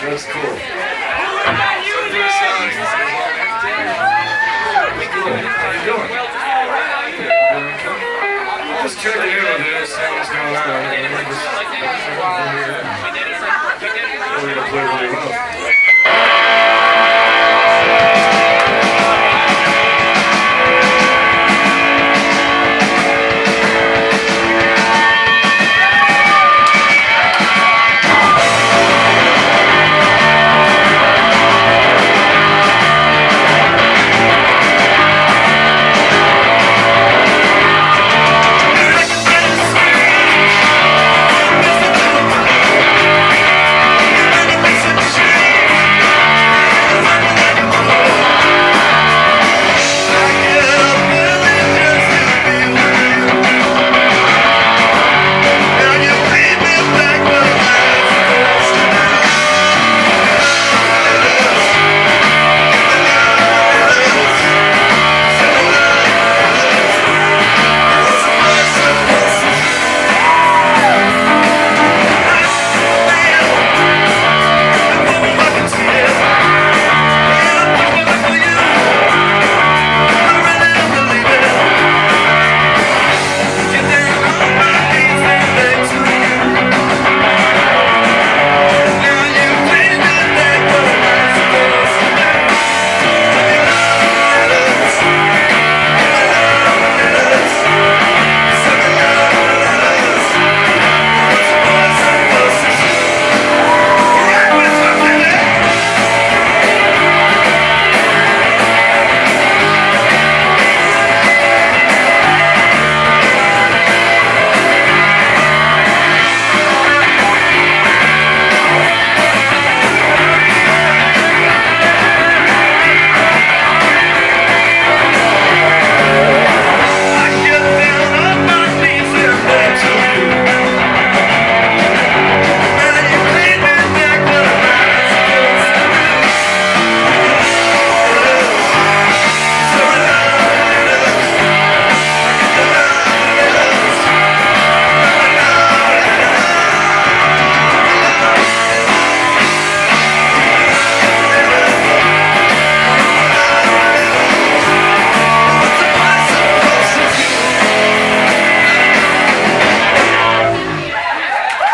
That's cool. Just checking in see what's going on. We're gonna play really well.